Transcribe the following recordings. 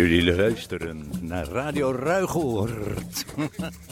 Jullie luisteren naar Radio Ruigoord.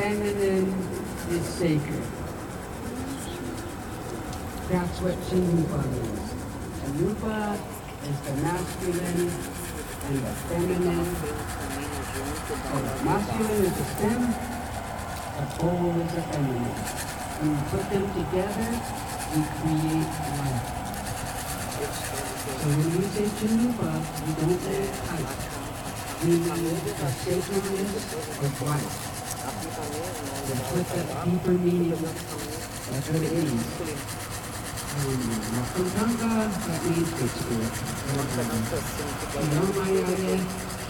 feminine is sacred. That's what Chanupa means. Chanupa is the masculine and the feminine. So the masculine is the stem, the pole is the feminine. When we put them together, we create life. So when we say Chanupa, we don't say type meaning the sacredness of life. Put that deeper meaning, that's what it means. That means good spirit.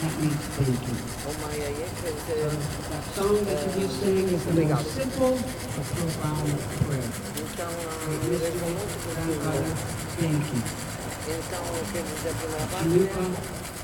That means thank you. That song that you just sang is the most simple but profound prayer. Thank you. Então, eu quero dizer para minha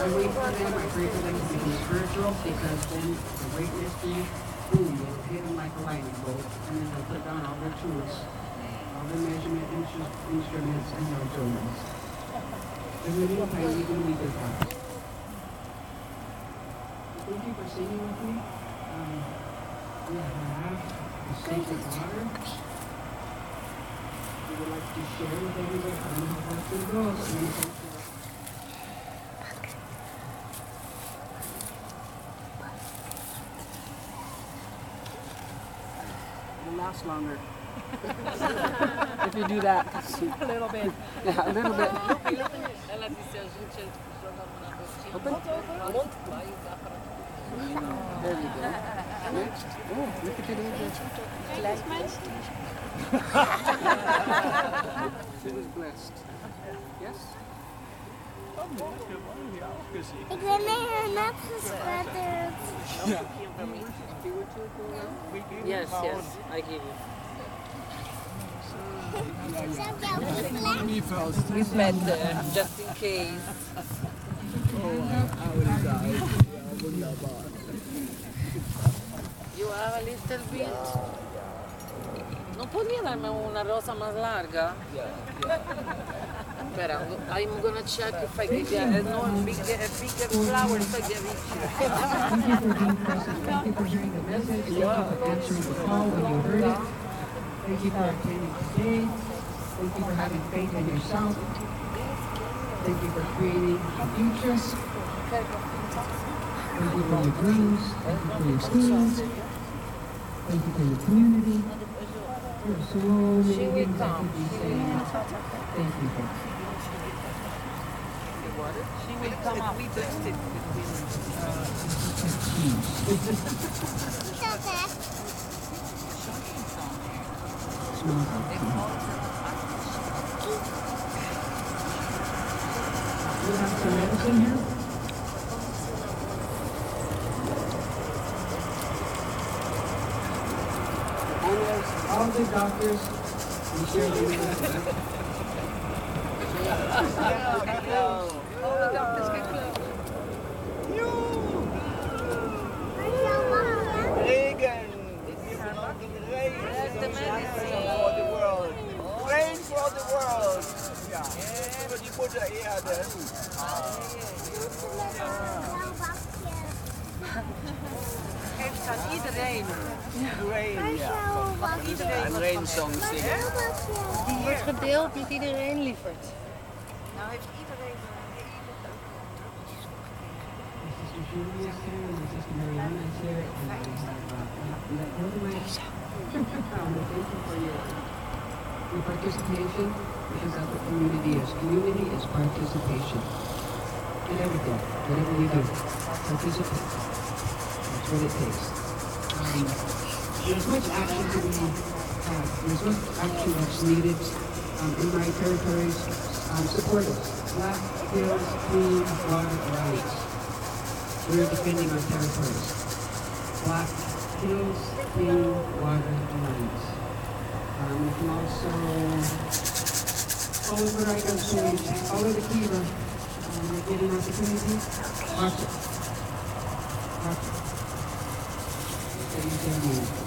I wait for them, I pray for them to become spiritual, because then the great mystery, boom, will hit them like a lightning bolt, and then they'll put down all their tools, all their measurement instru- instruments and their tools. And we will find even weaker parts. Thank you for singing with me. Um, we have the sacred water. We would like to share with know how fast it goes. Last longer. if you do that. A little bit. Yeah, a little bit. Ela disse a gente joga na rotina. Open. There you go. Next. Oh, look at it over. She was blessed. Yes? Ik ben er net gespetterd. Yes, yes, I give you. Ik heb jou geslecht. Just in case. You have a little bit. ¿No podría darme una rosa más larga? Espera, I'm gonna check if I give you a, no, a bigger, a bigger flower if I give it for answering the call when you heard it. Thank you for attending today. Thank you for having faith in yourself. Thank you for creating a future. Thank you for your dreams. Thank you for your schools. Thank you for your community. There are so many things I could be saying. Thank you for. She will come up. We blessed it Smells. You have some medicine here? Almost all the doctors, we share the deelt met iedereen, lieverd. Nou heeft iedereen eh, een hele leuke cadeautjes gekregen. your participation is that the community is. Community is participation. In everything, whatever you do, participate. That's what it takes. Um, there's much action to be had. There's much action that's needed um, in my territories. Um, support us. Black Hills Clean Water rights. We're defending our territories. Black Hills Clean Water rights. Um, you can also follow the right page, follow the Kiva. Um, get an opportunity, watch it. Watch it. So you.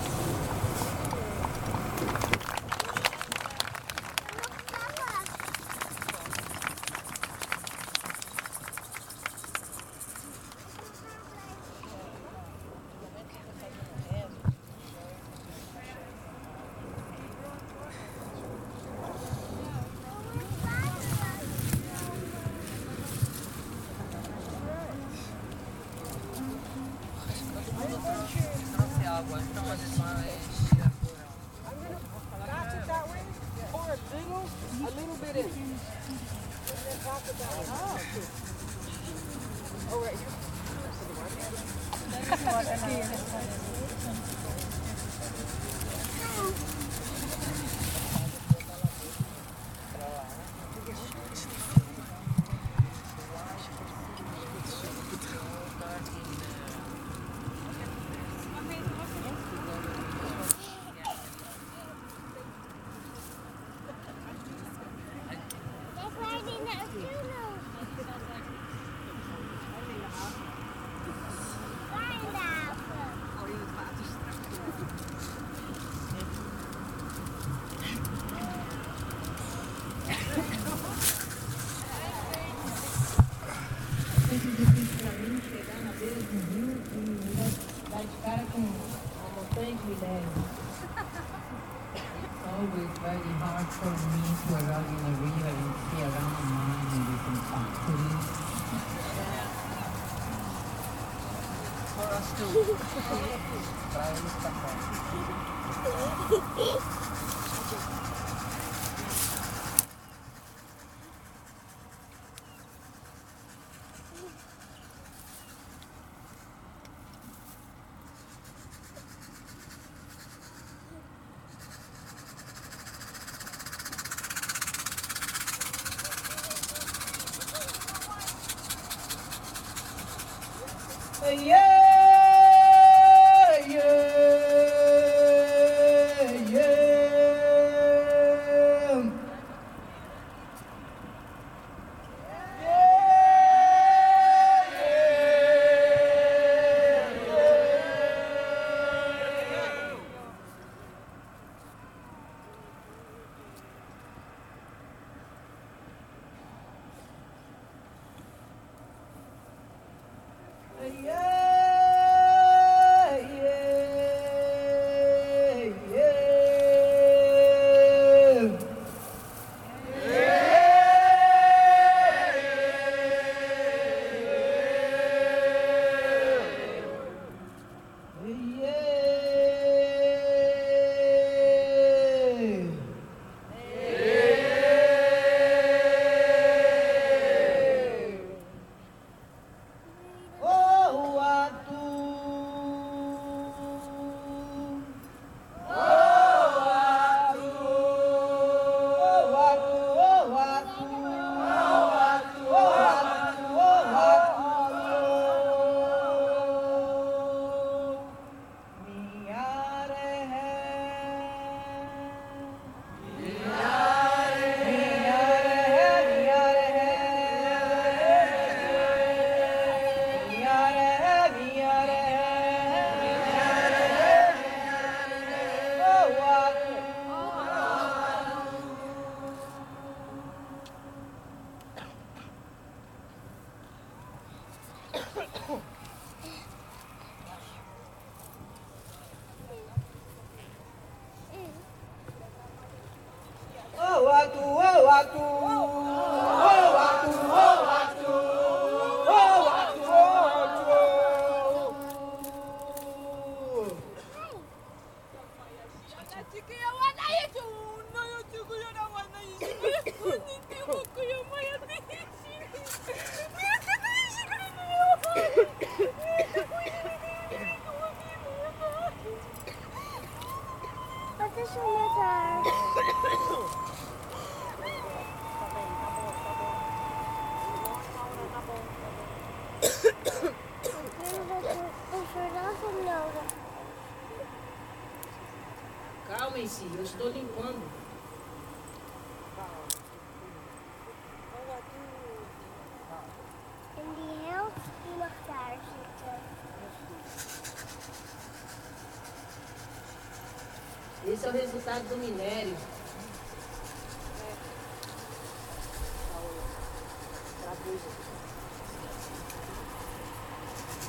Esse é o resultado do minério.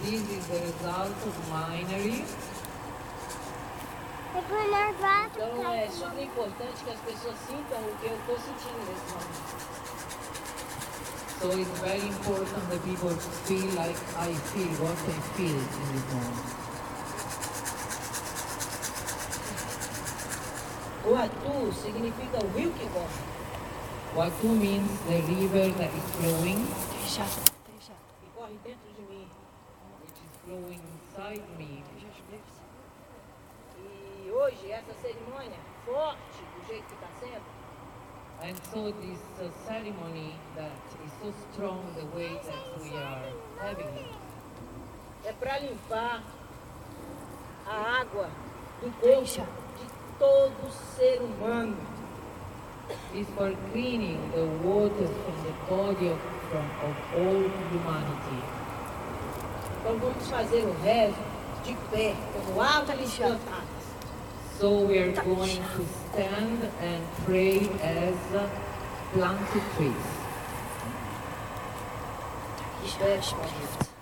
This is the result of minery. Water Então é super importante que as pessoas sintam o que eu estou sentindo nesse momento. So it's very important that people feel like I feel what I feel in this moment. O atu significa o rio que corre. Watu means the river that is flowing, Que corre dentro de mim. which is flowing inside me. E hoje, essa cerimônia forte, do jeito que está sendo, And so this uh, ceremony that is so strong the way that we are having it. É para limpar a água do corpo todo ser humano. is for cleaning the waters from the body of, from, of all humanity. Então vamos fazer o rezo de pé, como árvores plantadas. So we are going to stand and pray as uh, planted trees. De pé, alsjeblieft.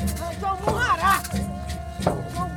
Eu sou um.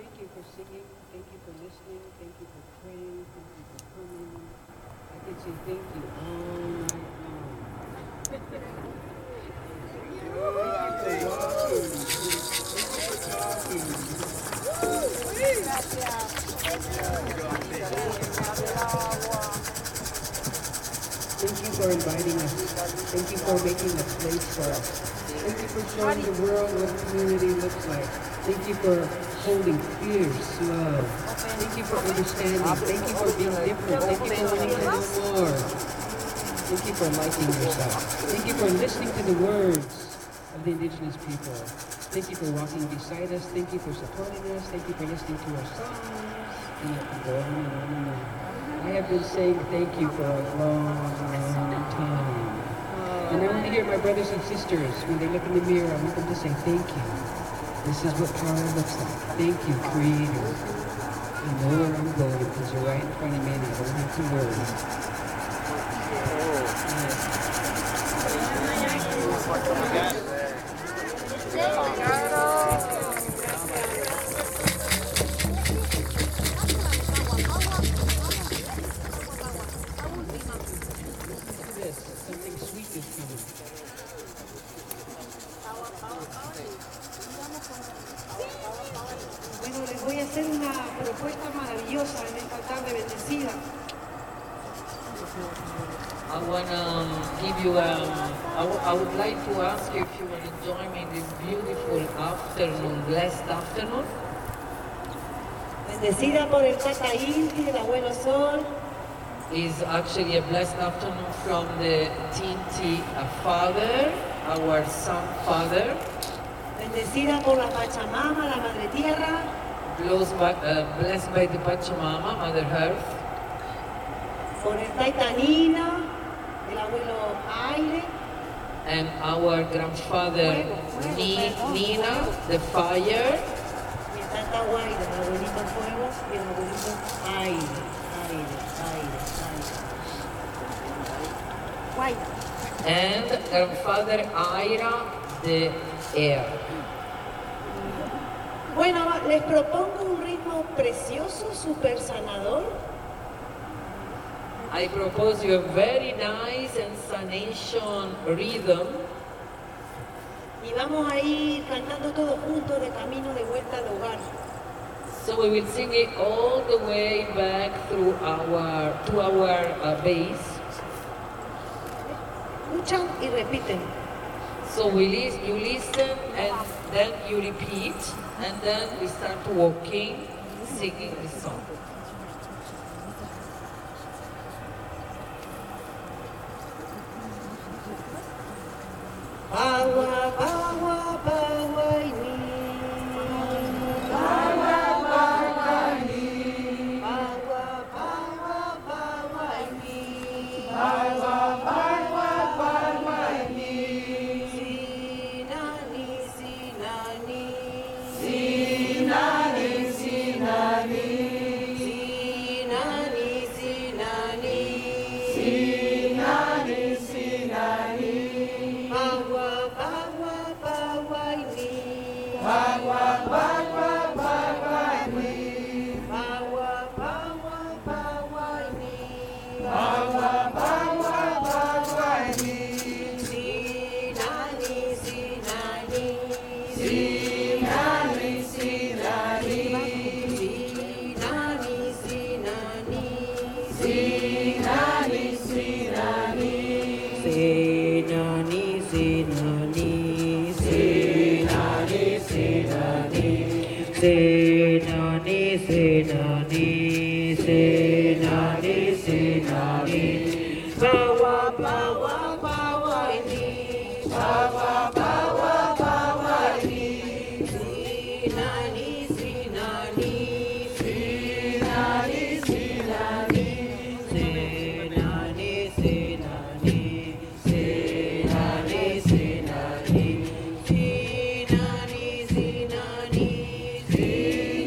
Thank you for singing. Thank you for listening. Thank you for praying. Thank you for coming. I can say thank you all night long. Thank you for inviting us. Thank you for making a place for us. Thank you for showing the world what community looks like. Thank you for holding fierce love. Thank you for understanding. Thank you for being different. Thank you for wanting to know. Thank you for liking yourself. Thank you for listening to the words of the indigenous people. Thank you for walking beside us. Thank you for supporting us. Thank you for listening to our songs. I have been saying thank you for a long, long time. And I want to hear my brothers and sisters, when they look in the mirror, I want them to say thank you. This is what power looks like. Thank you, Creator. You know where I'm going because you're right in front of me and I don't have to worry. Yes. Is actually a blessed afternoon from the Tinti Father, our son, Father. Bendecida por la Pachamama, la Madre Tierra. Blessed by, uh, blessed by the Pachamama, Mother Earth. Por el Taita el Abuelo Aire. And our grandfather, fuego, fuego, Ni, perdón, Nina, fuego. the fire. tanta guaira, la abuelita fuego y el abuelito aire, aire, aire, aire. Guaira. And her father Aira the air. Bueno, les propongo un ritmo precioso, super sanador. I propose you a very nice and sanation rhythm. Y vamos a ir cantando todos juntos de camino de vuelta al hogar. So we will sing it all the way back through our, to our uh, base. Escuchan y repiten. So we you listen and then you repeat and then we start walking, singing the song. Agua,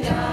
다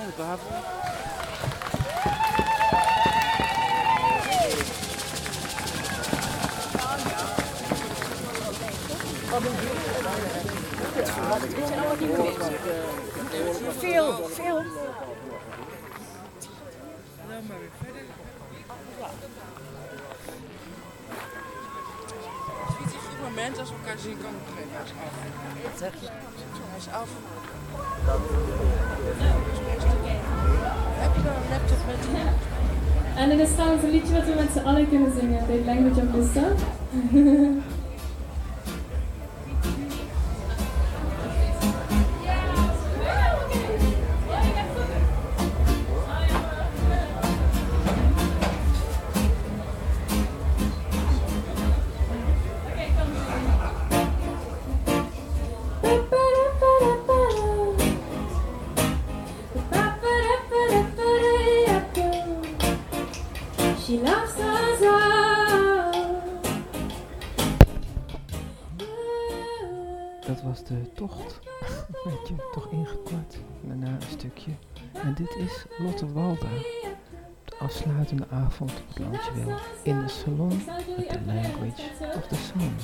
En Veel, veel. Het is een goed moment als we elkaar zien, komen we af. Hij is af. En dan is trouwens een liedje wat we met z'n allen kunnen zingen. The Language of En dit is Lotte Walda. De afsluitende avond op het. In de salon met the language of the sun.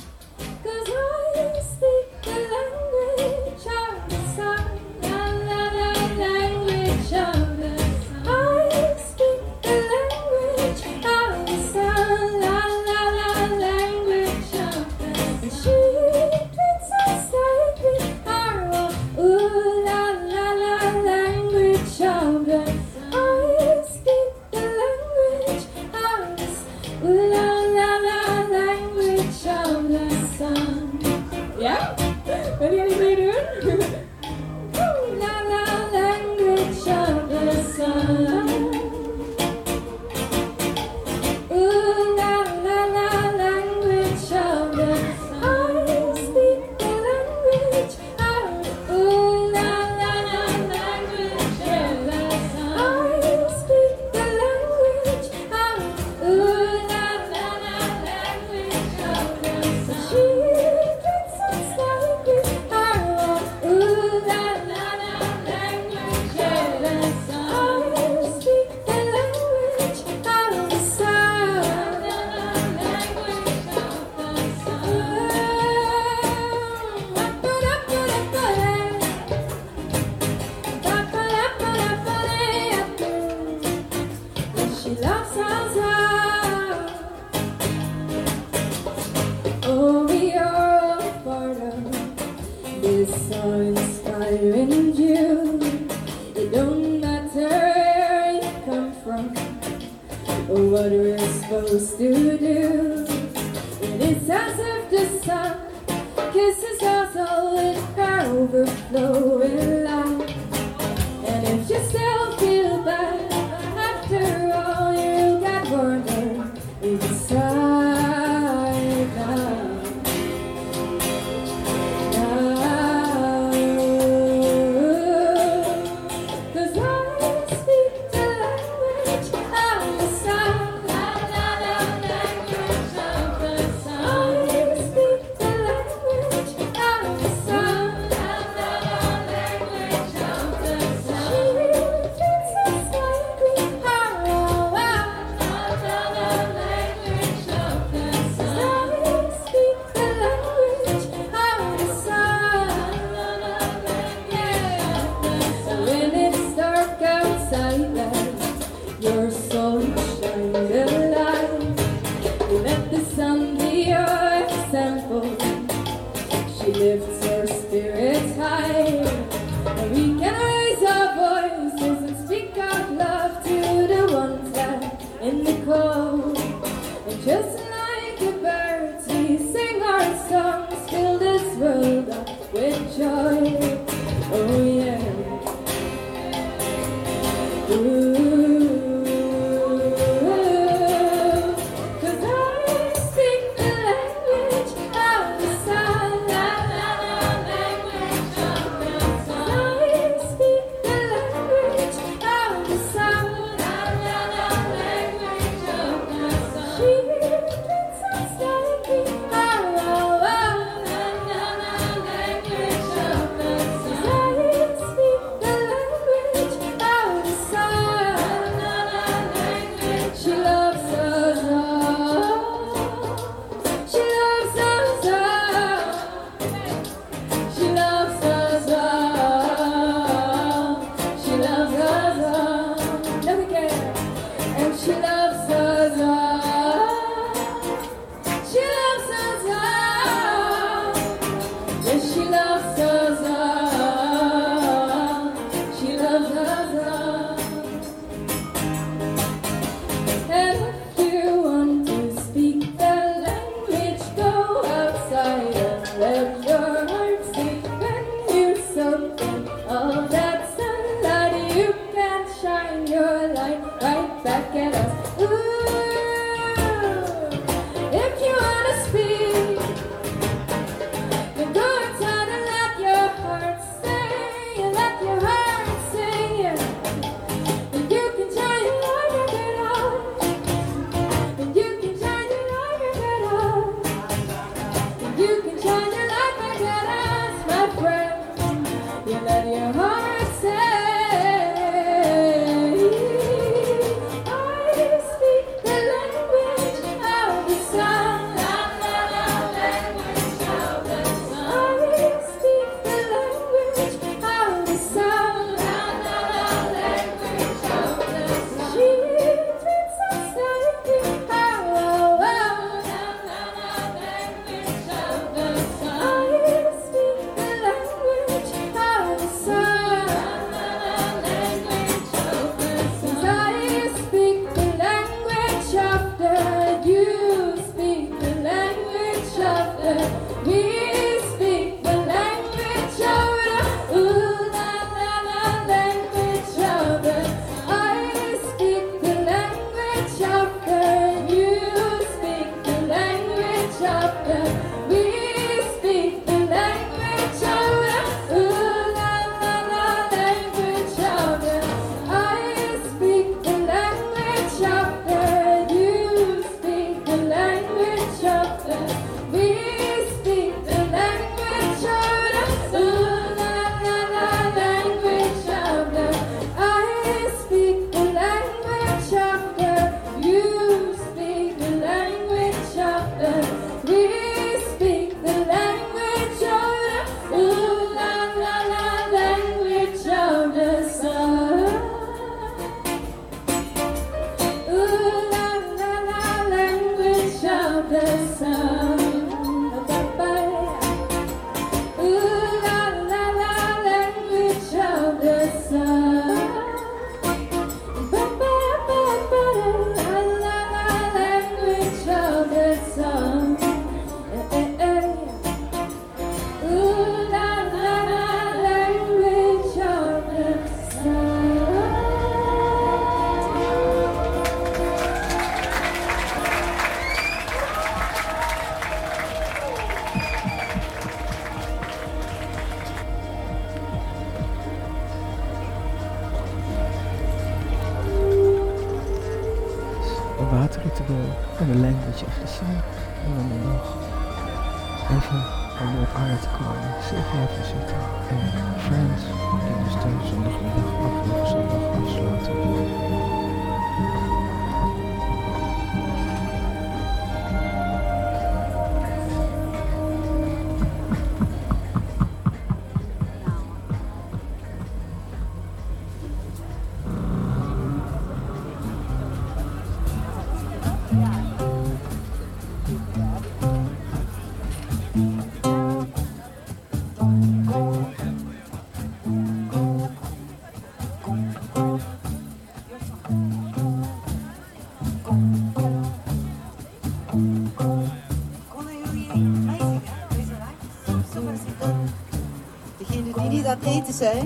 say?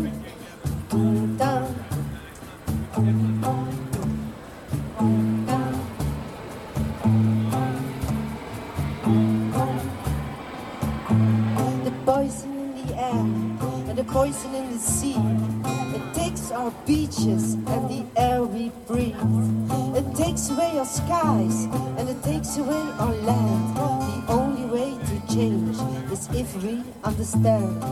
The poison in the air and the poison in the sea. It takes our beaches and the air we breathe. It takes away our skies and it takes away our land. The only way to change is if we understand.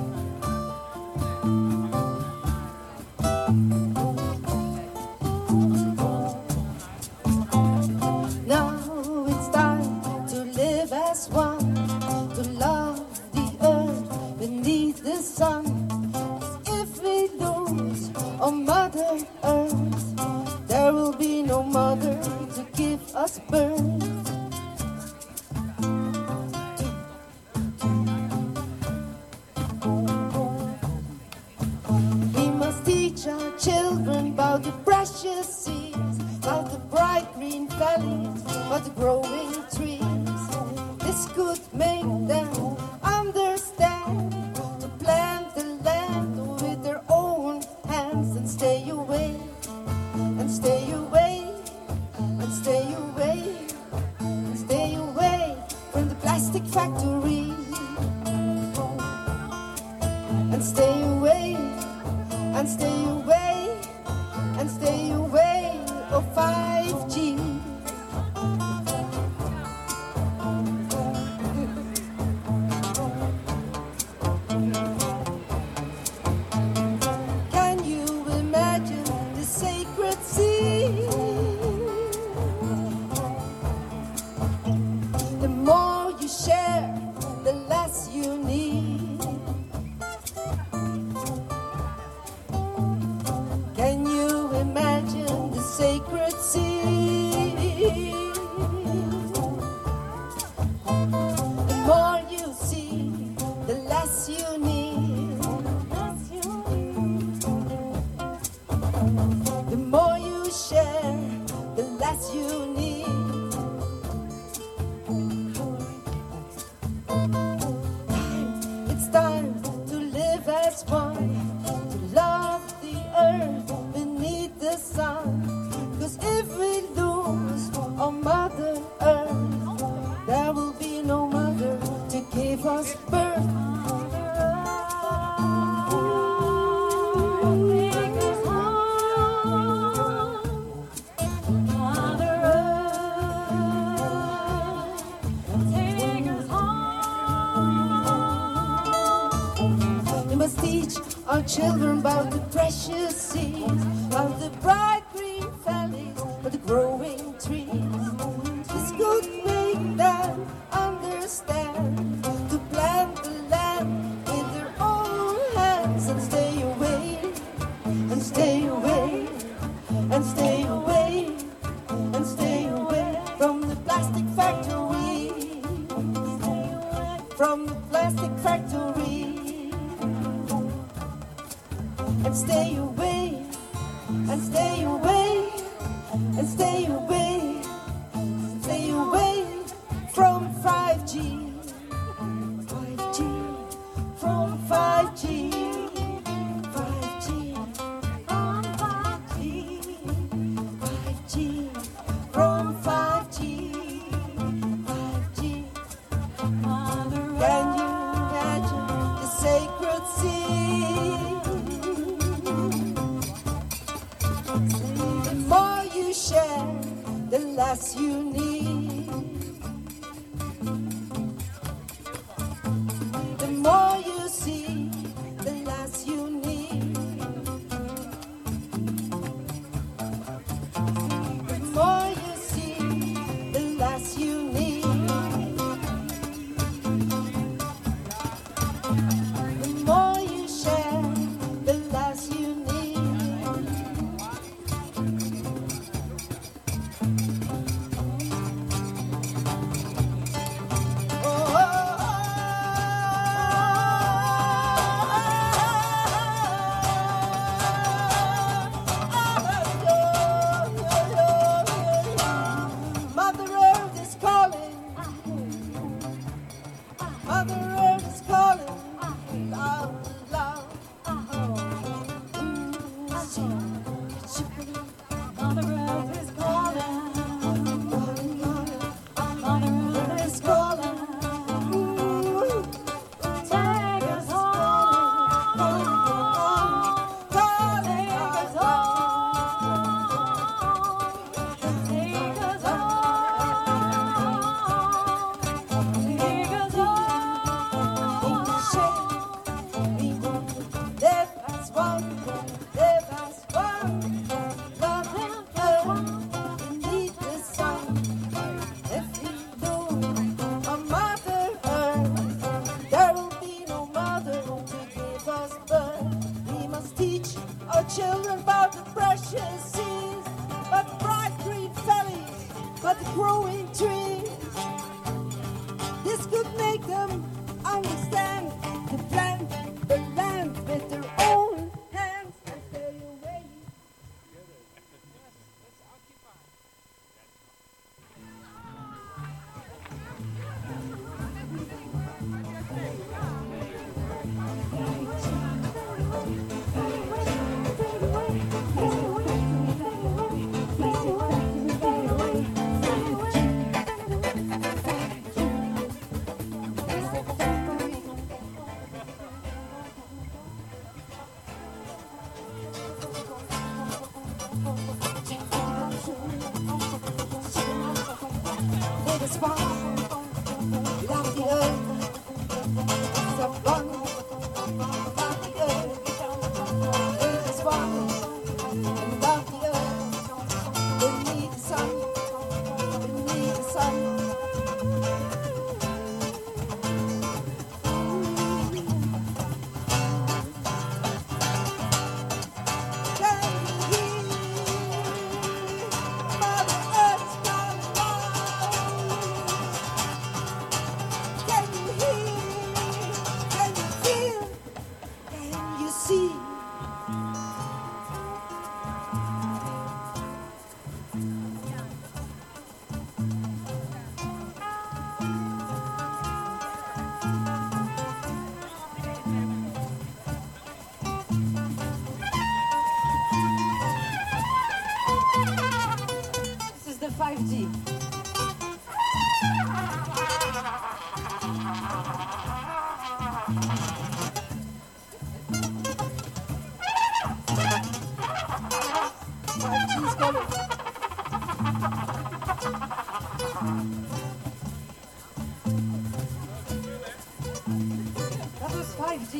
5G.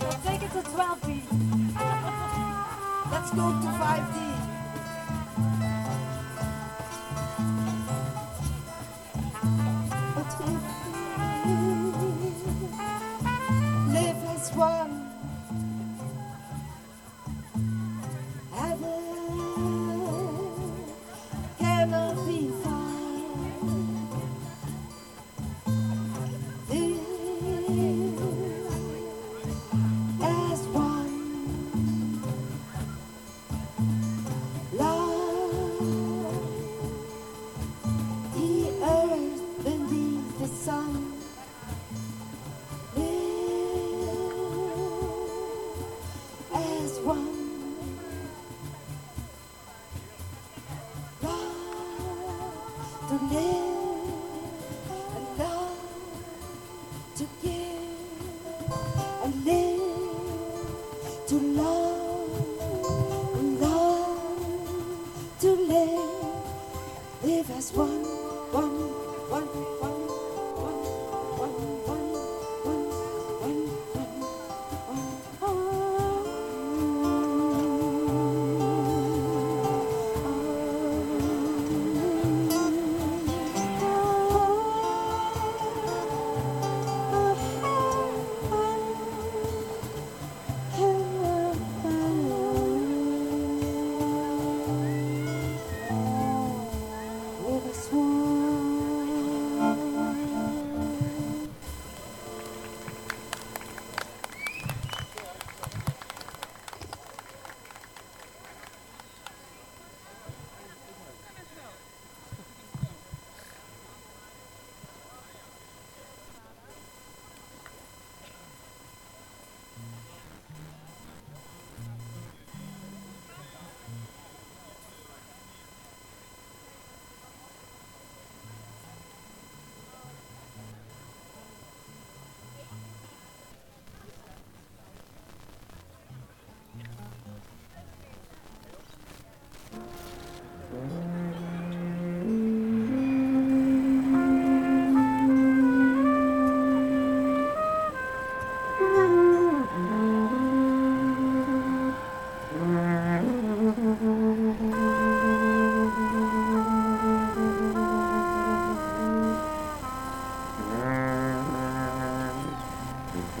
Let's take it to 12G. Let's go to 5D.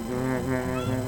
Mm-hmm.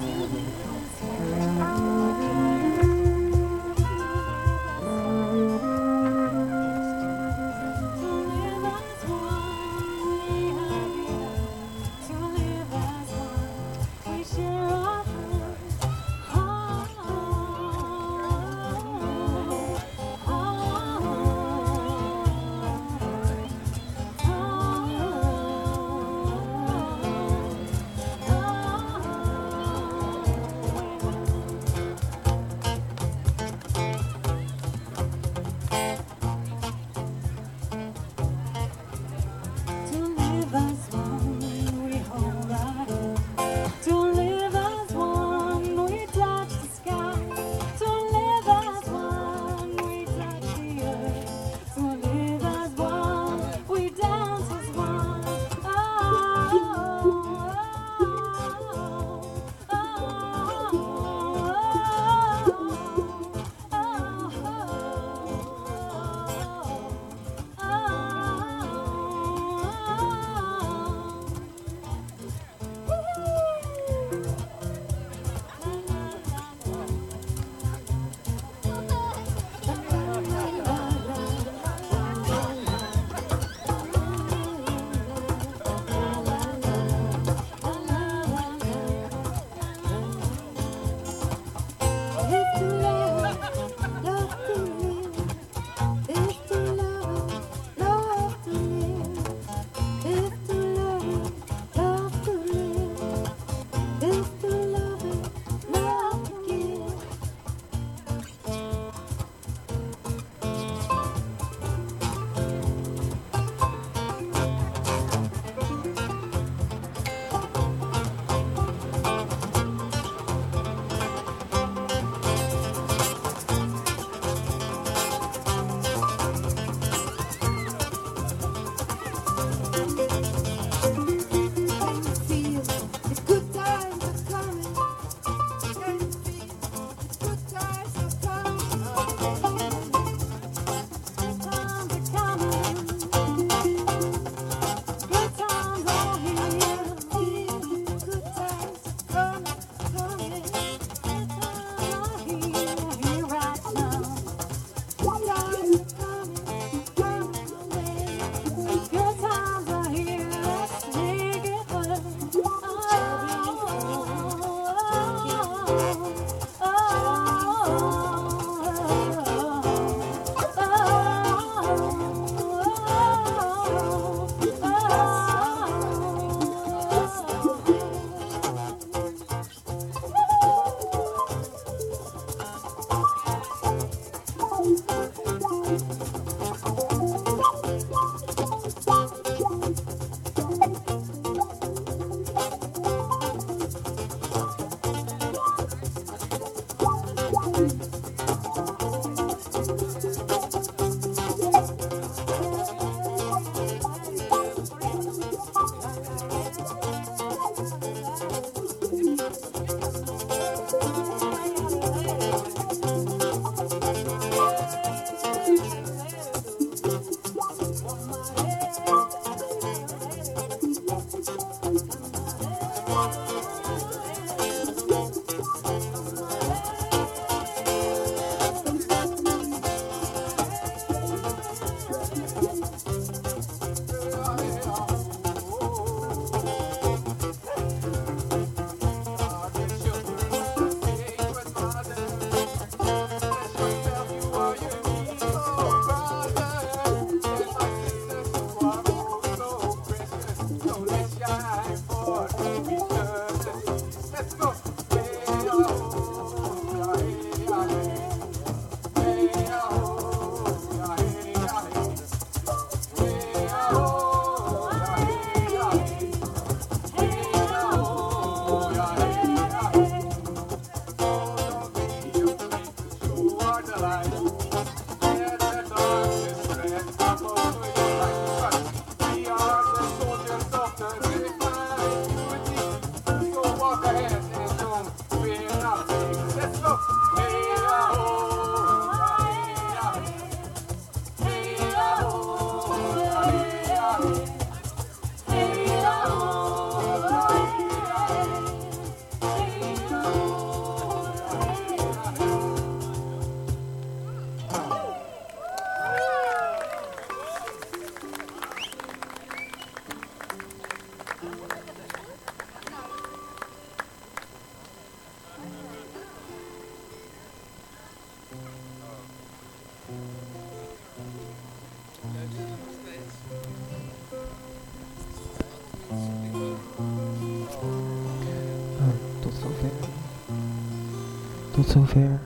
Tot zover.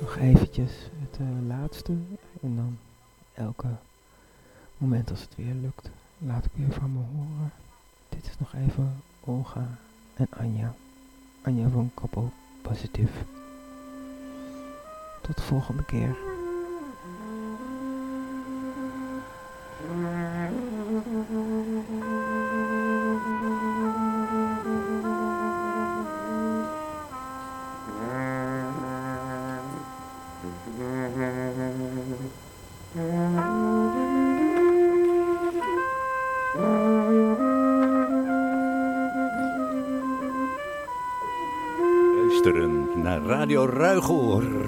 Nog eventjes het eh, laatste. En dan elke moment als het weer lukt, laat ik weer van me horen. Dit is nog even Olga en Anja. Anja van Koppel Positief. Tot de volgende keer. Radio Ruigoor.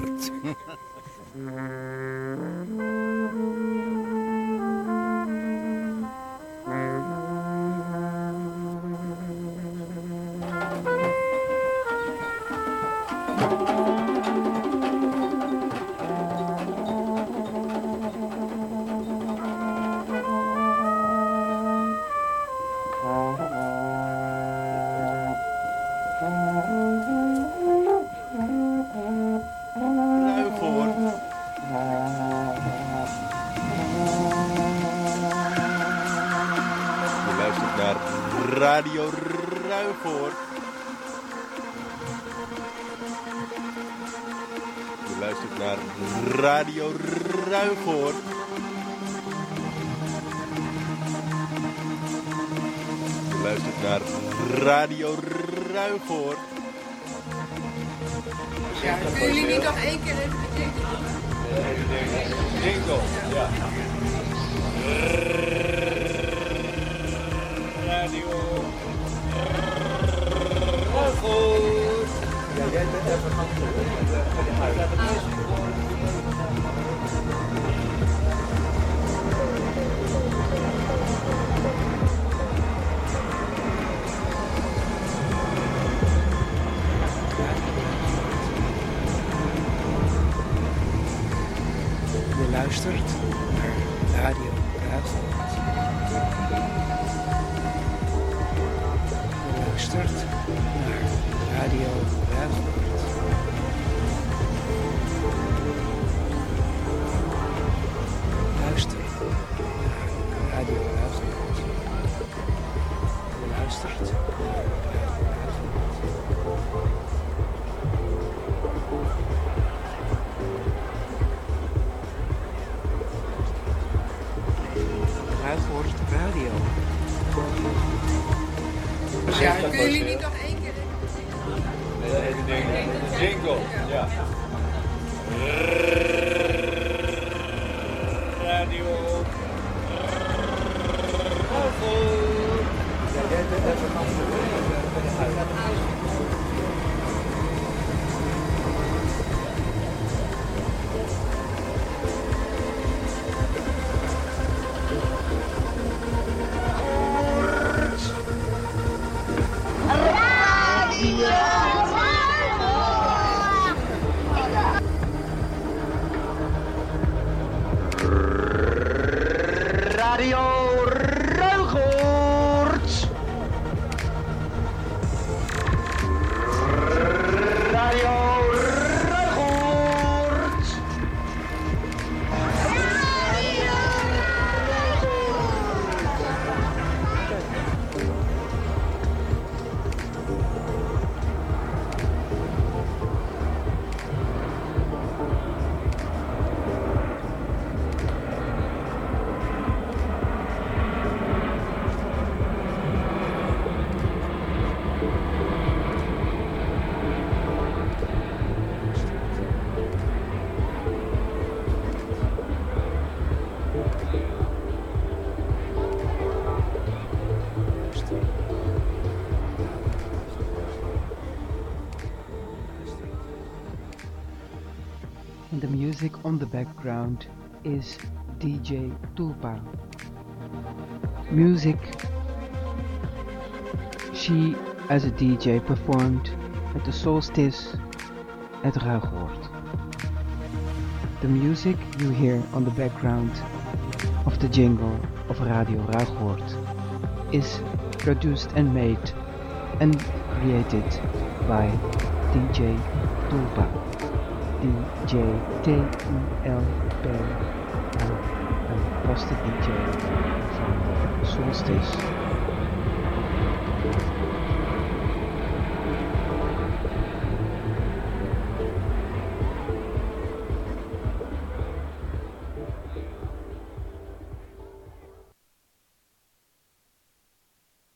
luistert. Ruigwoord Radio. Ja, kun jullie on the background is DJ Tulpa. Music she, as a DJ, performed at the solstice at Ruigoord. The music you hear on the background of the jingle of Radio Ruigoord is produced and made and created by DJ Tulpa. DJ T-U-L-P. Een vaste DJ van Solstice